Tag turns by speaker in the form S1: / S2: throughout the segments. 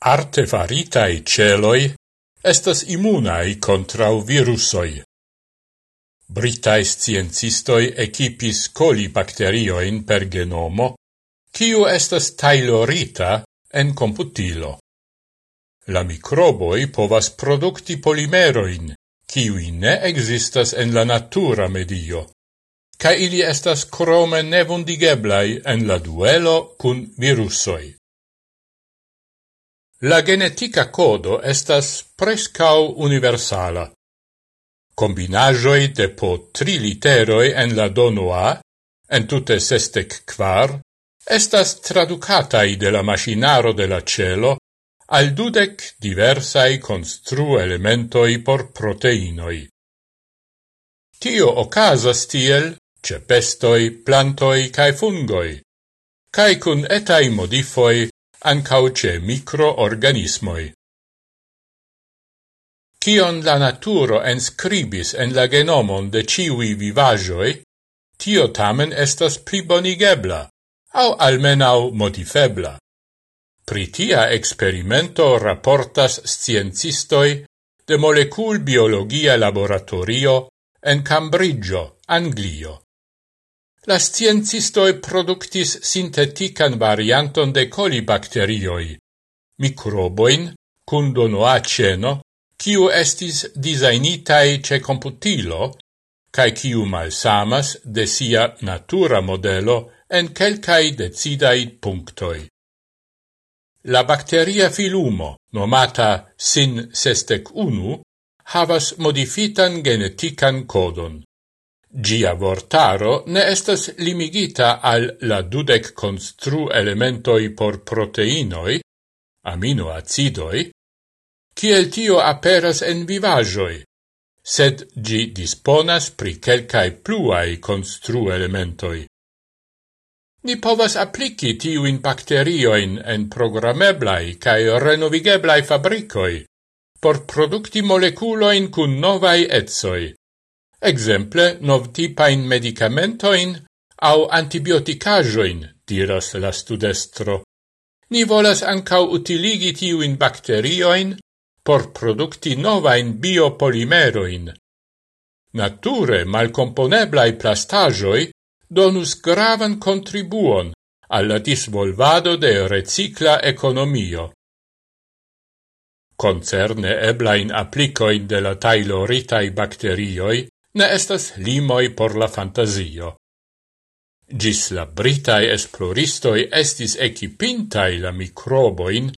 S1: artefaritai celoi estas immunai contrau virusoi. Britai sciencistoi equipis colibacterioin per genomo, kiu estas tailorita en computilo. La microboi povas producti polimeroin, kiui ne existas en la natura medio, ca ili estas crome nevundigeblai en la duelo cun virusoi. La genetica codo estas prescau universala. Combinajoi de po tri literoi en la donoa, en tutte sestec quar, estas traducatai de la macinaro de la celo al dudec diversai constru elementoi por proteinoi. Tio ocasas tiel ce pestoi, plantoi cae fungoi, cae cun etai modifoi ancauce microorganismoi. Cion la naturo enscribis en la genomon de ciui vivajoi, tio tamen estas plibonigebla, au almenau modifebla. Pritia experimento raportas sciencistoi de molecul biologia laboratorio en Cambridgeo, Anglio. La sciencistoi productis sintetican varianton de colibacterioi, microboin cun dono a ceno, estis disainitai ce computilo, cae ciu malsamas de sia natura modelo en quelcae decidai punctoi. La bacteria filumo, nomata sin sestec unu, havas modifitan genetican codon. Gia vortaro ne estas limigita al la dudec constru elementoi por proteinoi, aminoacidoi, kiel tio aperas en vivajoi, sed gi disponas pri quelcae pluai constru elementoi. Ni povas applici tiuin bacterioin en programeblai cae renovigeblai fabricoi por producti moleculoin cun novai etsoi exemple novtipain medicamentoin au antibioticajoin, diras la studestro. Ni volas ancau utiligi tiuin bacterioin por producti novain biopolimeroin. Nature malcomponeblai plastajoi donus gravan contribuon alla disvolvado de recicla economio. Concerne eblain applicoin de la tailoritai bacterioi, ne estas limoi por la fantasio. Gis la britae esploristoi estis equipintai la microboin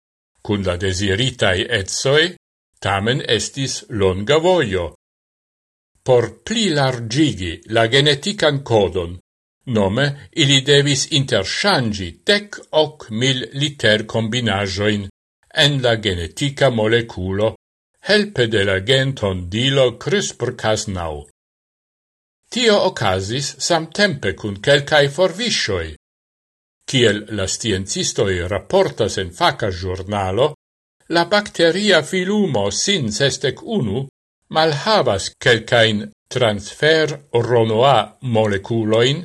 S1: cun la desiritai etsoi, tamen estis longa voio. Por pli largigi la genetican codon, nome ili devis interchangi tec hoc mil liter combinajoin en la genetica moleculo helpe de la genton dilo CRISPR-Cas9. Tio ocasis samtempe cun quelcae forvisioi. Ciel la sciencistoi rapportas en faca giornalo, la bacteria filumo sin sestec unu malhavas quelcain transfer ronoa moleculoin,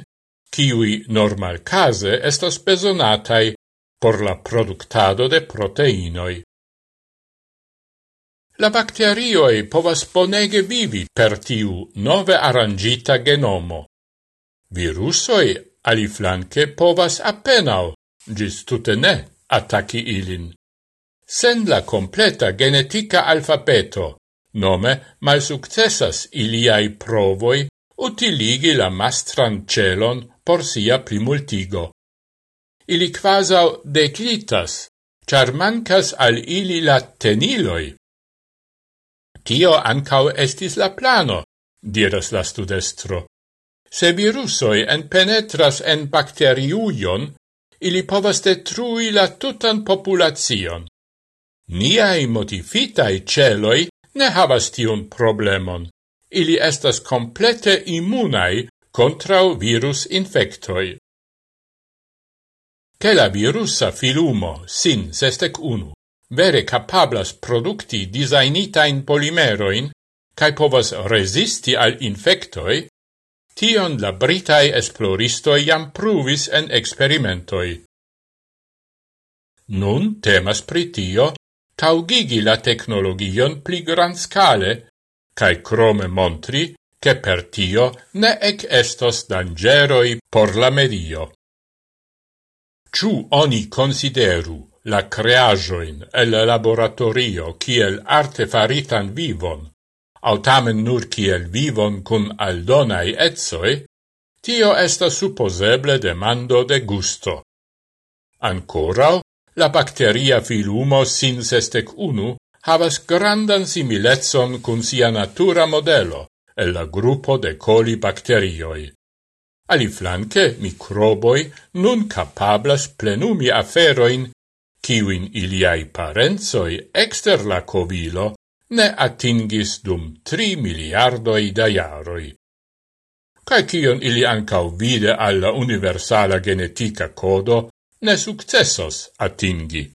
S1: ciui normal case estas besonatai por la productado de proteinoi. La bacterioi povas bonege vivi per tiu nove arrangita genomo. Virusoi aliflanque povas appenao, gis tutte ne, attacchi ilin. Sen la completa genetica alfabeto, nome malsuccessas iliai provoi utiligi la mastran celon por sia primultigo. Ili quasau declitas, char mancas al ili la teniloi. Tio ancau estis la plano, diras la studestro. Se virusoi en penetras en bacteriuion, ili povas detrui la tutan populacion. Niai modifitai celoi ne havas tiun problemon. Ili estas complete immunai contrau virus infectoi. Che la virusa filumo sin sestec unu vere capablas producti designitain polimeroin cae povas resisti al infectoi, tion la britae esploristoi jam pruvis en experimentoi. Nun temas pritio taugigi la technologion pli gran scale, cae crome montri che per tio ne ec estos dangeroi por la medio. Ciu oni consideru la creajoin el laboratorio kiel artefaritan vivon, au tamen nur kiel vivon cun aldonai etsoi, tio esta supposeble demando de gusto. Ancorau, la bacteria filumo sin sestec unu havas grandan similetson cun sia natura modelo, el la gruppo de coli bacterioi. Ali flanque, microboi nun capablas plenumi aferoin kiwin iliai parenzoi exter la covilo ne atingis dum tri miliardoi da jaroi. Cae cion ili ancau vide alla universala genetica codo ne successos atingi.